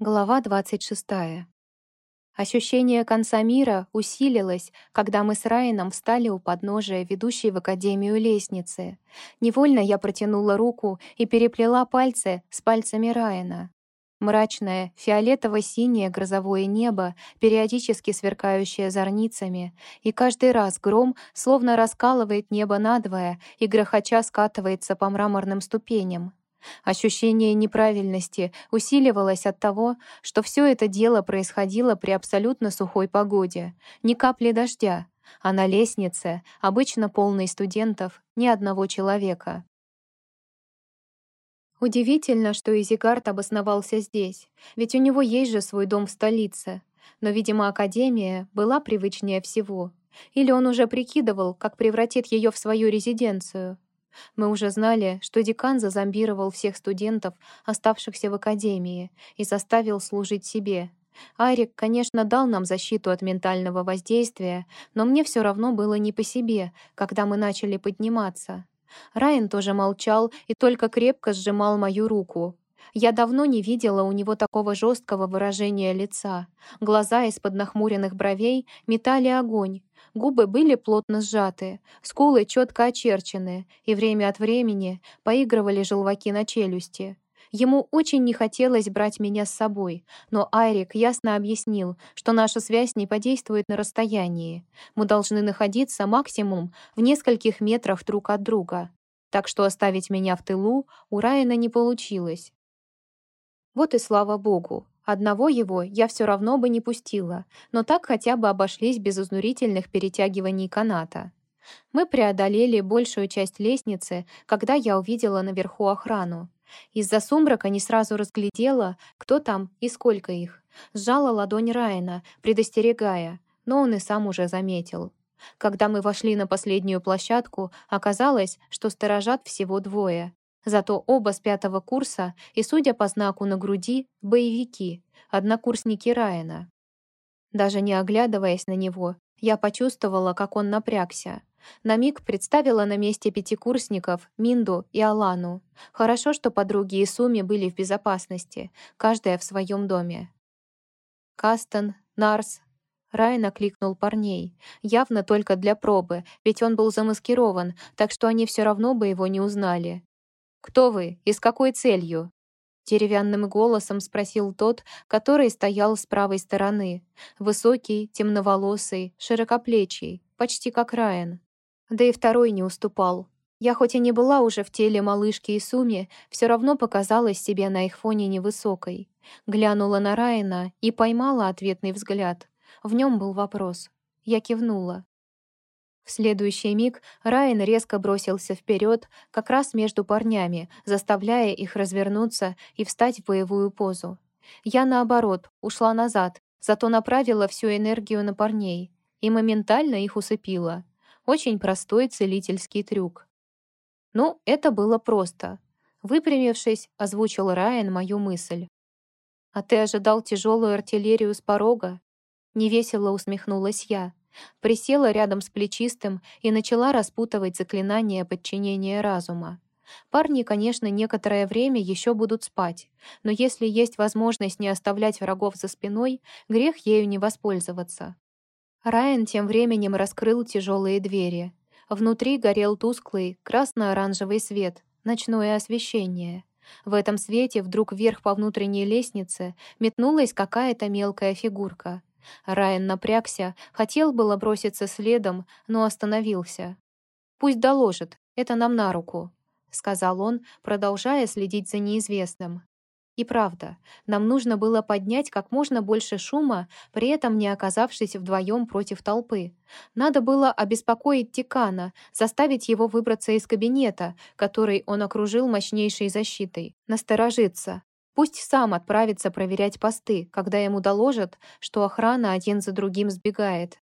Глава 26. Ощущение конца мира усилилось, когда мы с Райаном встали у подножия ведущей в академию лестницы. Невольно я протянула руку и переплела пальцы с пальцами Райана. Мрачное, фиолетово-синее грозовое небо, периодически сверкающее зорницами, и каждый раз гром словно раскалывает небо надвое и грохоча скатывается по мраморным ступеням. Ощущение неправильности усиливалось от того, что все это дело происходило при абсолютно сухой погоде, ни капли дождя, а на лестнице, обычно полной студентов, ни одного человека. Удивительно, что Изигард обосновался здесь, ведь у него есть же свой дом в столице. Но, видимо, Академия была привычнее всего. Или он уже прикидывал, как превратит ее в свою резиденцию. Мы уже знали, что декан зазомбировал всех студентов, оставшихся в академии, и заставил служить себе. Арик, конечно, дал нам защиту от ментального воздействия, но мне все равно было не по себе, когда мы начали подниматься. Райан тоже молчал и только крепко сжимал мою руку. Я давно не видела у него такого жесткого выражения лица. Глаза из-под нахмуренных бровей метали огонь, Губы были плотно сжаты, скулы четко очерчены, и время от времени поигрывали желваки на челюсти. Ему очень не хотелось брать меня с собой, но Айрик ясно объяснил, что наша связь не подействует на расстоянии. Мы должны находиться максимум в нескольких метрах друг от друга. Так что оставить меня в тылу у Райана не получилось. Вот и слава богу. Одного его я все равно бы не пустила, но так хотя бы обошлись без изнурительных перетягиваний каната. Мы преодолели большую часть лестницы, когда я увидела наверху охрану. Из-за сумрака не сразу разглядела, кто там и сколько их. Сжала ладонь Райана, предостерегая, но он и сам уже заметил. Когда мы вошли на последнюю площадку, оказалось, что сторожат всего двое. Зато оба с пятого курса и, судя по знаку на груди, боевики, однокурсники Райана. Даже не оглядываясь на него, я почувствовала, как он напрягся. На миг представила на месте пятикурсников Минду и Алану. Хорошо, что подруги и Суми были в безопасности, каждая в своем доме. Кастон, Нарс, Райан окликнул парней, явно только для пробы, ведь он был замаскирован, так что они все равно бы его не узнали. «Кто вы и с какой целью?» Деревянным голосом спросил тот, который стоял с правой стороны. Высокий, темноволосый, широкоплечий, почти как Райан. Да и второй не уступал. Я хоть и не была уже в теле малышки и Суми, все равно показалась себе на их фоне невысокой. Глянула на Райана и поймала ответный взгляд. В нем был вопрос. Я кивнула. В следующий миг Райан резко бросился вперед, как раз между парнями, заставляя их развернуться и встать в боевую позу. Я, наоборот, ушла назад, зато направила всю энергию на парней и моментально их усыпила. Очень простой целительский трюк. Ну, это было просто. Выпрямившись, озвучил Райан мою мысль. «А ты ожидал тяжелую артиллерию с порога?» Невесело усмехнулась я. Присела рядом с плечистым и начала распутывать заклинание подчинения разума. Парни, конечно, некоторое время еще будут спать, но если есть возможность не оставлять врагов за спиной, грех ею не воспользоваться. Райан тем временем раскрыл тяжелые двери. Внутри горел тусклый красно-оранжевый свет, ночное освещение. В этом свете вдруг вверх по внутренней лестнице метнулась какая-то мелкая фигурка — Райан напрягся, хотел было броситься следом, но остановился. «Пусть доложит, это нам на руку», — сказал он, продолжая следить за неизвестным. И правда, нам нужно было поднять как можно больше шума, при этом не оказавшись вдвоем против толпы. Надо было обеспокоить Тикана, заставить его выбраться из кабинета, который он окружил мощнейшей защитой, насторожиться, Пусть сам отправится проверять посты, когда ему доложат, что охрана один за другим сбегает.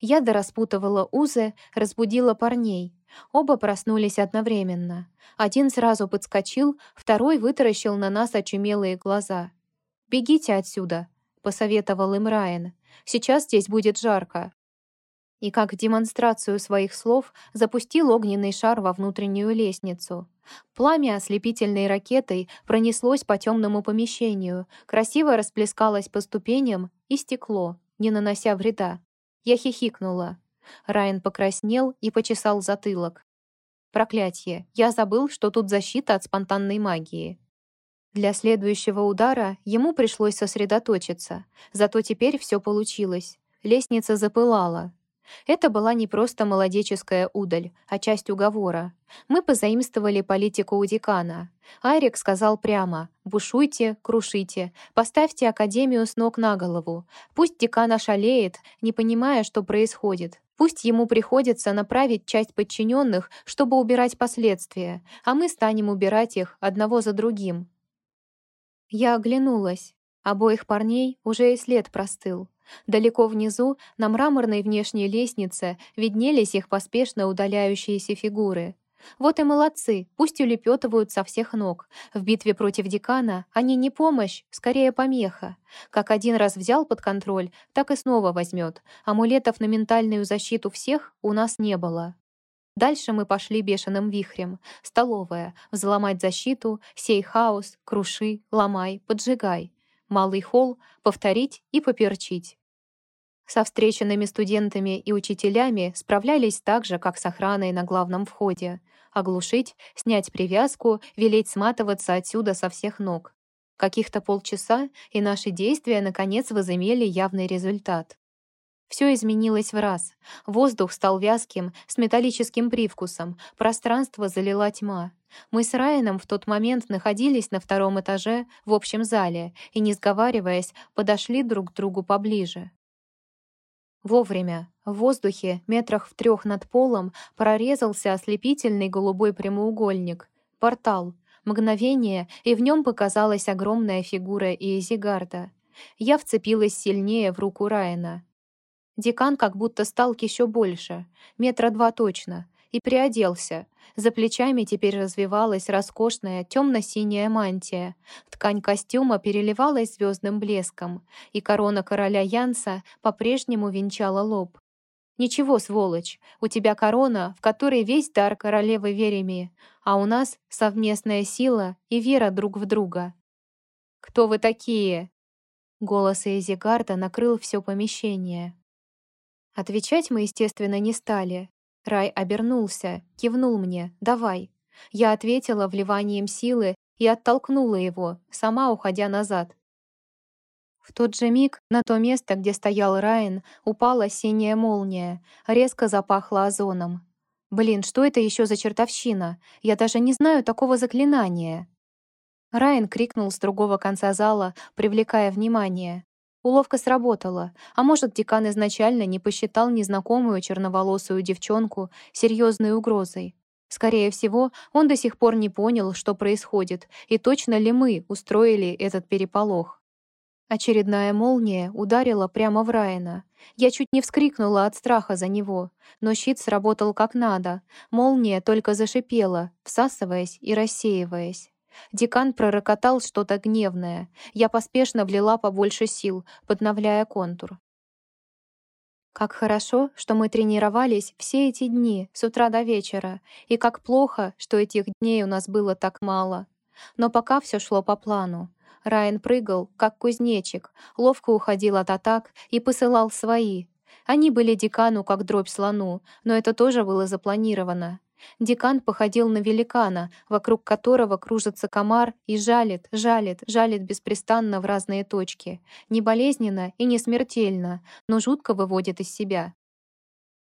Я дораспутывала узы, разбудила парней. Оба проснулись одновременно. Один сразу подскочил, второй вытаращил на нас очумелые глаза. «Бегите отсюда», — посоветовал им Райан. «Сейчас здесь будет жарко». И как демонстрацию своих слов запустил огненный шар во внутреннюю лестницу. Пламя ослепительной ракетой пронеслось по темному помещению, красиво расплескалось по ступеням и стекло, не нанося вреда. Я хихикнула. Райан покраснел и почесал затылок. Проклятье, я забыл, что тут защита от спонтанной магии. Для следующего удара ему пришлось сосредоточиться, зато теперь все получилось. Лестница запылала. Это была не просто молодеческая удаль, а часть уговора. Мы позаимствовали политику у декана. Айрик сказал прямо «Бушуйте, крушите, поставьте Академию с ног на голову. Пусть декан ошалеет, не понимая, что происходит. Пусть ему приходится направить часть подчиненных, чтобы убирать последствия, а мы станем убирать их одного за другим. Я оглянулась. Обоих парней уже и след простыл. Далеко внизу, на мраморной внешней лестнице, виднелись их поспешно удаляющиеся фигуры. Вот и молодцы, пусть улепетывают со всех ног. В битве против декана они не помощь, скорее помеха. Как один раз взял под контроль, так и снова возьмет. Амулетов на ментальную защиту всех у нас не было. Дальше мы пошли бешеным вихрем. Столовая, взломать защиту, сей хаос, круши, ломай, поджигай. Малый холл, повторить и поперчить. Со встреченными студентами и учителями справлялись так же, как с охраной на главном входе. Оглушить, снять привязку, велеть сматываться отсюда со всех ног. Каких-то полчаса, и наши действия, наконец, возымели явный результат. Все изменилось в раз. Воздух стал вязким, с металлическим привкусом, пространство залила тьма. Мы с Райаном в тот момент находились на втором этаже в общем зале и, не сговариваясь, подошли друг к другу поближе. Вовремя. В воздухе, метрах в трех над полом, прорезался ослепительный голубой прямоугольник. Портал. Мгновение, и в нем показалась огромная фигура Иезигарда. Я вцепилась сильнее в руку Райана. Декан как будто стал еще больше, метра два точно, и приоделся. За плечами теперь развивалась роскошная темно-синяя мантия. Ткань костюма переливалась звездным блеском, и корона короля Янса по-прежнему венчала лоб. «Ничего, сволочь, у тебя корона, в которой весь дар королевы Веремии, а у нас совместная сила и вера друг в друга». «Кто вы такие?» Голос Эйзигарда накрыл все помещение. Отвечать мы, естественно, не стали. Рай обернулся, кивнул мне «давай». Я ответила вливанием силы и оттолкнула его, сама уходя назад. В тот же миг на то место, где стоял Райан, упала синяя молния, резко запахло озоном. «Блин, что это еще за чертовщина? Я даже не знаю такого заклинания!» Райан крикнул с другого конца зала, привлекая внимание. Уловка сработала, а может, декан изначально не посчитал незнакомую черноволосую девчонку серьезной угрозой. Скорее всего, он до сих пор не понял, что происходит, и точно ли мы устроили этот переполох. Очередная молния ударила прямо в Райана. Я чуть не вскрикнула от страха за него, но щит сработал как надо. Молния только зашипела, всасываясь и рассеиваясь. Декан пророкотал что-то гневное. Я поспешно влила побольше сил, подновляя контур. Как хорошо, что мы тренировались все эти дни, с утра до вечера, и как плохо, что этих дней у нас было так мало. Но пока все шло по плану. Райан прыгал, как кузнечик, ловко уходил от атак и посылал свои. Они были декану, как дробь слону, но это тоже было запланировано. Декан походил на великана, вокруг которого кружится комар и жалит, жалит, жалит беспрестанно в разные точки. Не болезненно и не смертельно, но жутко выводит из себя.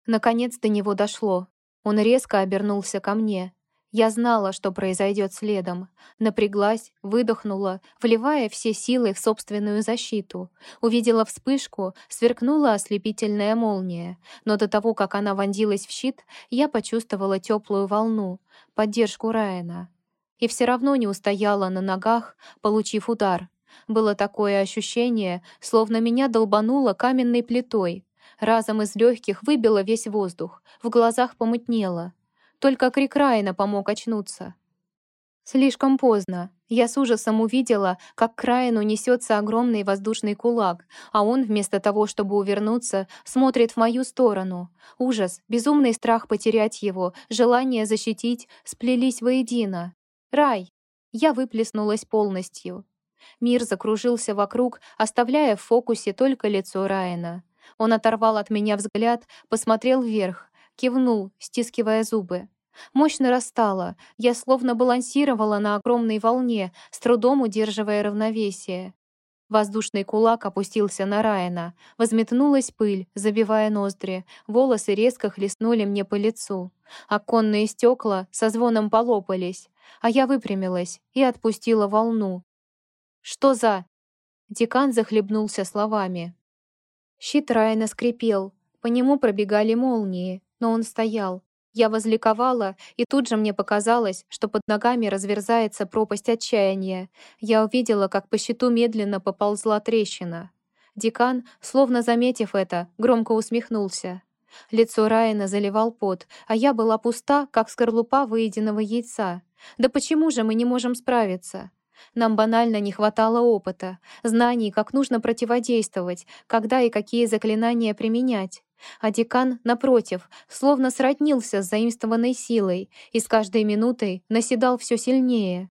Наконец до него дошло. Он резко обернулся ко мне. Я знала, что произойдет следом. Напряглась, выдохнула, вливая все силы в собственную защиту. Увидела вспышку, сверкнула ослепительная молния. Но до того, как она вонзилась в щит, я почувствовала теплую волну, поддержку Райана. И все равно не устояла на ногах, получив удар. Было такое ощущение, словно меня долбануло каменной плитой. Разом из легких выбило весь воздух, в глазах помутнело. Только крик Райана помог очнуться. Слишком поздно. Я с ужасом увидела, как к Райану несется огромный воздушный кулак, а он, вместо того, чтобы увернуться, смотрит в мою сторону. Ужас, безумный страх потерять его, желание защитить сплелись воедино. Рай! Я выплеснулась полностью. Мир закружился вокруг, оставляя в фокусе только лицо Райана. Он оторвал от меня взгляд, посмотрел вверх, кивнул, стискивая зубы. Мощь нарастала, я словно балансировала на огромной волне, с трудом удерживая равновесие. Воздушный кулак опустился на Райана. Возметнулась пыль, забивая ноздри. Волосы резко хлестнули мне по лицу. Оконные стекла со звоном полопались. А я выпрямилась и отпустила волну. «Что за...» Декан захлебнулся словами. Щит Райана скрипел. По нему пробегали молнии, но он стоял. Я возликовала, и тут же мне показалось, что под ногами разверзается пропасть отчаяния. Я увидела, как по щиту медленно поползла трещина. Декан, словно заметив это, громко усмехнулся. Лицо Райана заливал пот, а я была пуста, как скорлупа выеденного яйца. Да почему же мы не можем справиться? Нам банально не хватало опыта, знаний, как нужно противодействовать, когда и какие заклинания применять. А декан, напротив, словно сроднился с заимствованной силой и с каждой минутой наседал все сильнее.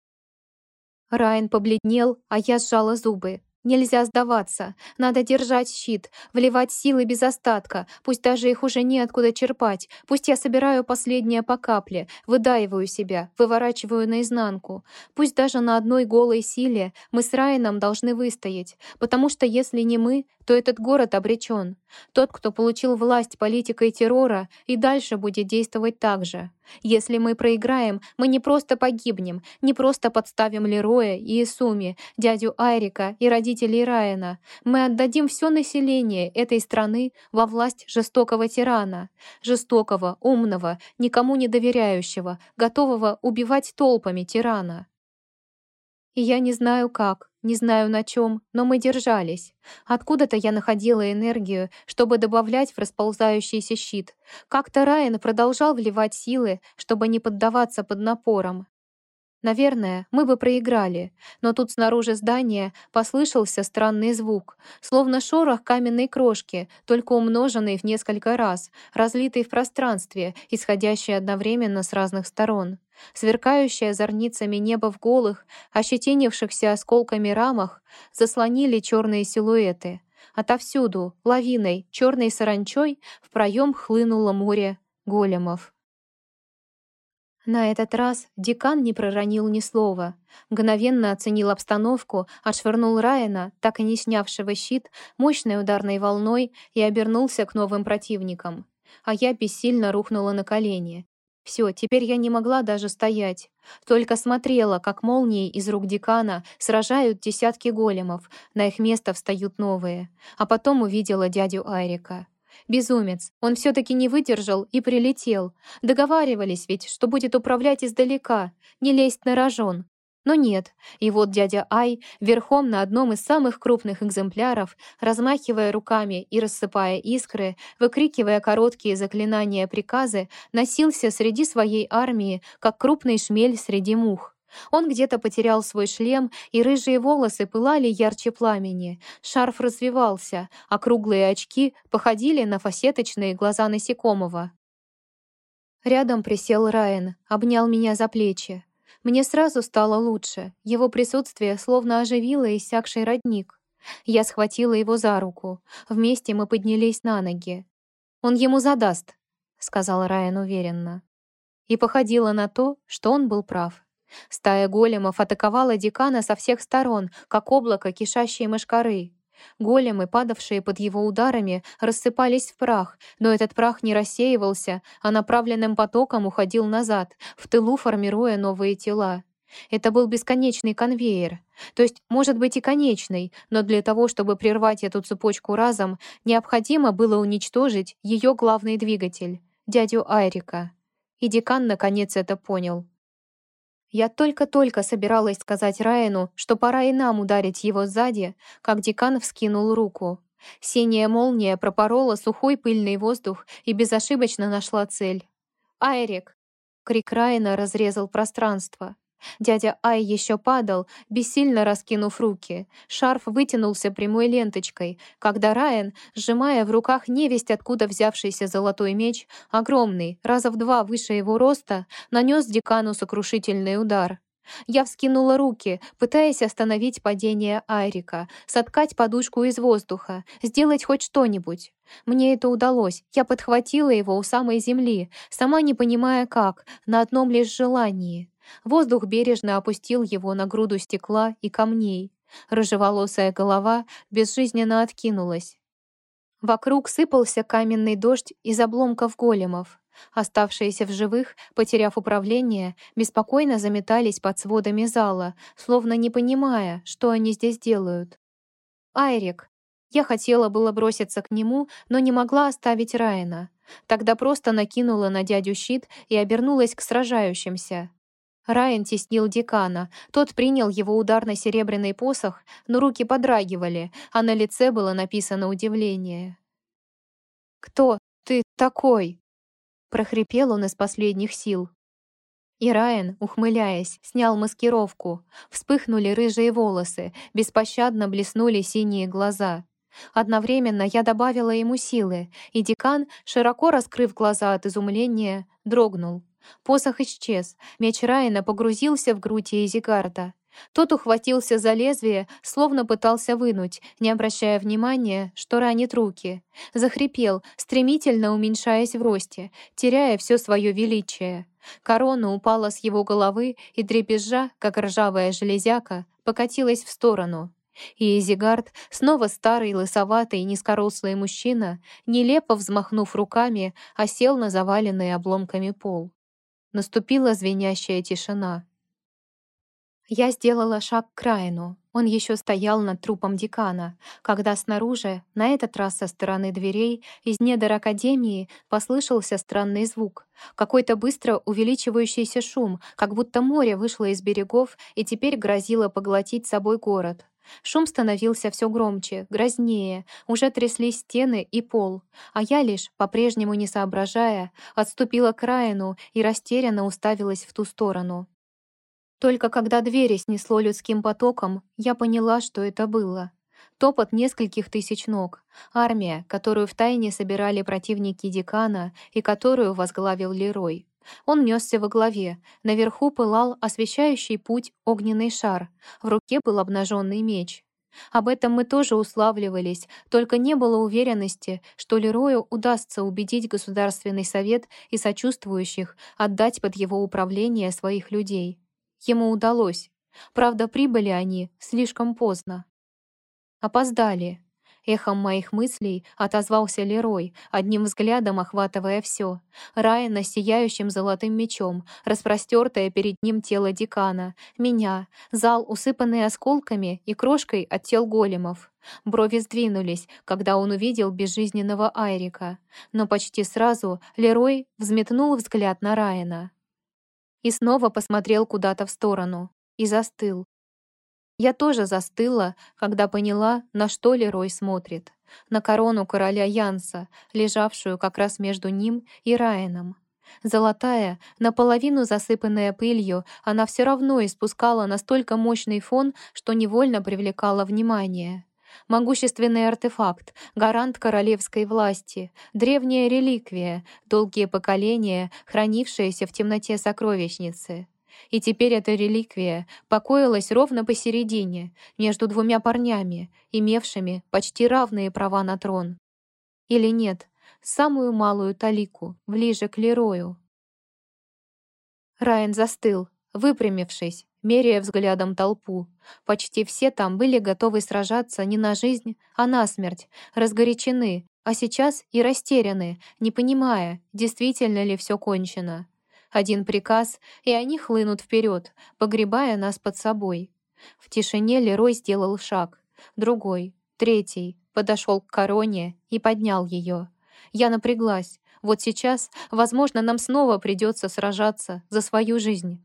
Райан побледнел, а я сжала зубы. Нельзя сдаваться. Надо держать щит, вливать силы без остатка, пусть даже их уже неоткуда черпать. Пусть я собираю последнее по капле, выдаиваю себя, выворачиваю наизнанку. Пусть даже на одной голой силе мы с Райаном должны выстоять, потому что если не мы, то этот город обречен. Тот, кто получил власть политикой террора, и дальше будет действовать так же. Если мы проиграем, мы не просто погибнем, не просто подставим Лероя и Исуми, дядю Айрика и родителей Райана. Мы отдадим все население этой страны во власть жестокого тирана. Жестокого, умного, никому не доверяющего, готового убивать толпами тирана. И я не знаю как, не знаю на чем, но мы держались. Откуда-то я находила энергию, чтобы добавлять в расползающийся щит. Как-то Райан продолжал вливать силы, чтобы не поддаваться под напором. Наверное, мы бы проиграли, но тут снаружи здания послышался странный звук, словно шорох каменной крошки, только умноженный в несколько раз, разлитый в пространстве, исходящий одновременно с разных сторон. Сверкающая зорницами небо в голых, ощетинившихся осколками рамах, заслонили черные силуэты. Отовсюду, лавиной, черной саранчой, в проем хлынуло море големов. На этот раз декан не проронил ни слова. Мгновенно оценил обстановку, отшвырнул Райана, так и не снявшего щит, мощной ударной волной и обернулся к новым противникам. А я бессильно рухнула на колени. Все, теперь я не могла даже стоять. Только смотрела, как молнии из рук декана сражают десятки големов, на их место встают новые. А потом увидела дядю Айрика. Безумец. Он все-таки не выдержал и прилетел. Договаривались ведь, что будет управлять издалека, не лезть на рожон. Но нет. И вот дядя Ай, верхом на одном из самых крупных экземпляров, размахивая руками и рассыпая искры, выкрикивая короткие заклинания-приказы, носился среди своей армии, как крупный шмель среди мух. Он где-то потерял свой шлем, и рыжие волосы пылали ярче пламени. Шарф развивался, а круглые очки походили на фасеточные глаза насекомого. Рядом присел Райан, обнял меня за плечи. Мне сразу стало лучше. Его присутствие словно оживило иссякший родник. Я схватила его за руку. Вместе мы поднялись на ноги. «Он ему задаст», — сказал Райан уверенно. И походило на то, что он был прав. Стая големов атаковала декана со всех сторон, как облако кишащей мышкары. Големы, падавшие под его ударами, рассыпались в прах, но этот прах не рассеивался, а направленным потоком уходил назад, в тылу формируя новые тела. Это был бесконечный конвейер. То есть, может быть и конечный, но для того, чтобы прервать эту цепочку разом, необходимо было уничтожить ее главный двигатель — дядю Айрика. И декан наконец это понял. Я только-только собиралась сказать Райану, что пора и нам ударить его сзади, как декан вскинул руку. Синяя молния пропорола сухой пыльный воздух и безошибочно нашла цель. «Айрик!» Крик Райана разрезал пространство. Дядя Ай еще падал, бессильно раскинув руки. Шарф вытянулся прямой ленточкой, когда Райан, сжимая в руках невесть откуда взявшийся золотой меч, огромный, раза в два выше его роста, нанес декану сокрушительный удар. Я вскинула руки, пытаясь остановить падение Айрика, соткать подушку из воздуха, сделать хоть что-нибудь. Мне это удалось. Я подхватила его у самой земли, сама не понимая как, на одном лишь желании. Воздух бережно опустил его на груду стекла и камней. Рыжеволосая голова безжизненно откинулась. Вокруг сыпался каменный дождь из обломков големов. Оставшиеся в живых, потеряв управление, беспокойно заметались под сводами зала, словно не понимая, что они здесь делают. «Айрик!» Я хотела было броситься к нему, но не могла оставить Райана. Тогда просто накинула на дядю щит и обернулась к сражающимся. Райан теснил декана. Тот принял его удар на серебряный посох, но руки подрагивали, а на лице было написано удивление. «Кто ты такой?» Прохрипел он из последних сил. И Райан, ухмыляясь, снял маскировку. Вспыхнули рыжие волосы, беспощадно блеснули синие глаза. Одновременно я добавила ему силы, и декан, широко раскрыв глаза от изумления, дрогнул. Посох исчез, меч Райана погрузился в грудь Эйзигарда. Тот ухватился за лезвие, словно пытался вынуть, не обращая внимания, что ранит руки. Захрипел, стремительно уменьшаясь в росте, теряя все свое величие. Корона упала с его головы и, дребезжа, как ржавая железяка, покатилась в сторону. И Изигард, снова старый, лысоватый, низкорослый мужчина, нелепо взмахнув руками, осел на заваленный обломками пол. Наступила звенящая тишина. Я сделала шаг к Райну. Он еще стоял над трупом декана, когда снаружи, на этот раз со стороны дверей, из недр Академии послышался странный звук. Какой-то быстро увеличивающийся шум, как будто море вышло из берегов и теперь грозило поглотить собой город. Шум становился все громче, грознее, уже тряслись стены и пол, а я лишь, по-прежнему не соображая, отступила к Райну и растерянно уставилась в ту сторону. Только когда двери снесло людским потоком, я поняла, что это было. Топот нескольких тысяч ног, армия, которую втайне собирали противники декана и которую возглавил Лерой. Он несся во главе, наверху пылал освещающий путь огненный шар, в руке был обнаженный меч. Об этом мы тоже уславливались, только не было уверенности, что Лерою удастся убедить Государственный совет и сочувствующих отдать под его управление своих людей. Ему удалось. Правда, прибыли они слишком поздно. Опоздали. Эхом моих мыслей отозвался Лерой, одним взглядом охватывая все. Райана с сияющим золотым мечом, распростертое перед ним тело декана, меня, зал, усыпанный осколками и крошкой от тел големов. Брови сдвинулись, когда он увидел безжизненного Айрика. Но почти сразу Лерой взметнул взгляд на Райана и снова посмотрел куда-то в сторону и застыл. Я тоже застыла, когда поняла, на что Лерой смотрит. На корону короля Янса, лежавшую как раз между ним и Райаном. Золотая, наполовину засыпанная пылью, она все равно испускала настолько мощный фон, что невольно привлекала внимание. Могущественный артефакт, гарант королевской власти, древняя реликвия, долгие поколения, хранившаяся в темноте сокровищницы. И теперь эта реликвия покоилась ровно посередине, между двумя парнями, имевшими почти равные права на трон. Или нет, самую малую талику, ближе к Лерою. Райан застыл, выпрямившись, меряя взглядом толпу. Почти все там были готовы сражаться не на жизнь, а на смерть, разгорячены, а сейчас и растеряны, не понимая, действительно ли все кончено. Один приказ, и они хлынут вперед, погребая нас под собой. В тишине Лерой сделал шаг, другой, третий, подошел к короне и поднял ее. Я напряглась. Вот сейчас, возможно, нам снова придется сражаться за свою жизнь.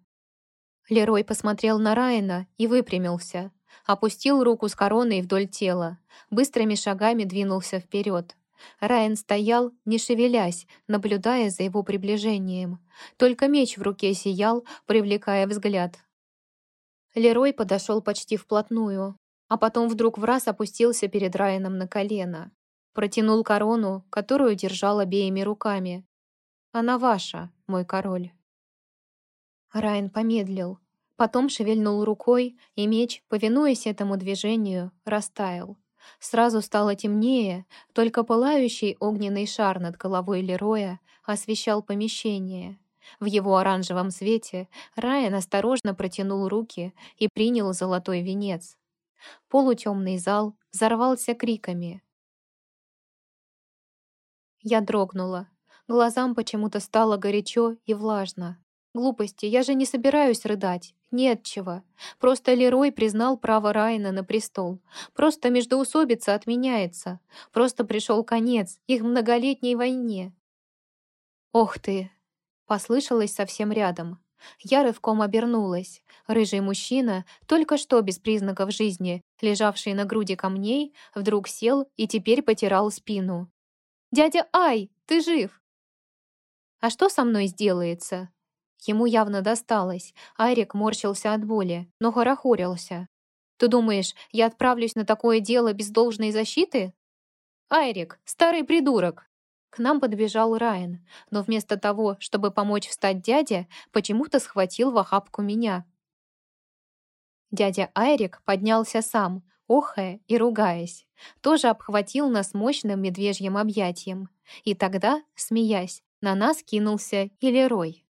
Лерой посмотрел на Райана и выпрямился. Опустил руку с короной вдоль тела. Быстрыми шагами двинулся вперед. Райан стоял, не шевелясь, наблюдая за его приближением. Только меч в руке сиял, привлекая взгляд. Лерой подошел почти вплотную, а потом вдруг в раз опустился перед Райаном на колено. Протянул корону, которую держал обеими руками. «Она ваша, мой король». Райан помедлил, Потом шевельнул рукой, и меч, повинуясь этому движению, растаял. Сразу стало темнее, только пылающий огненный шар над головой Лероя освещал помещение. В его оранжевом свете Райан осторожно протянул руки и принял золотой венец. Полутемный зал взорвался криками. Я дрогнула. Глазам почему-то стало горячо и влажно. Глупости, я же не собираюсь рыдать. Нет чего. Просто Лерой признал право Райана на престол. Просто междоусобица отменяется. Просто пришел конец их многолетней войне. «Ох ты!» — послышалось совсем рядом. Я рывком обернулась. Рыжий мужчина, только что без признаков жизни, лежавший на груди камней, вдруг сел и теперь потирал спину. «Дядя Ай, ты жив!» «А что со мной сделается?» Ему явно досталось. Айрик морщился от боли, но хорохорился. «Ты думаешь, я отправлюсь на такое дело без должной защиты?» «Айрик, старый придурок!» К нам подбежал Райан, но вместо того, чтобы помочь встать дяде, почему-то схватил в охапку меня. Дядя Айрик поднялся сам, охая и ругаясь. Тоже обхватил нас мощным медвежьим объятием. И тогда, смеясь, на нас кинулся и Лерой.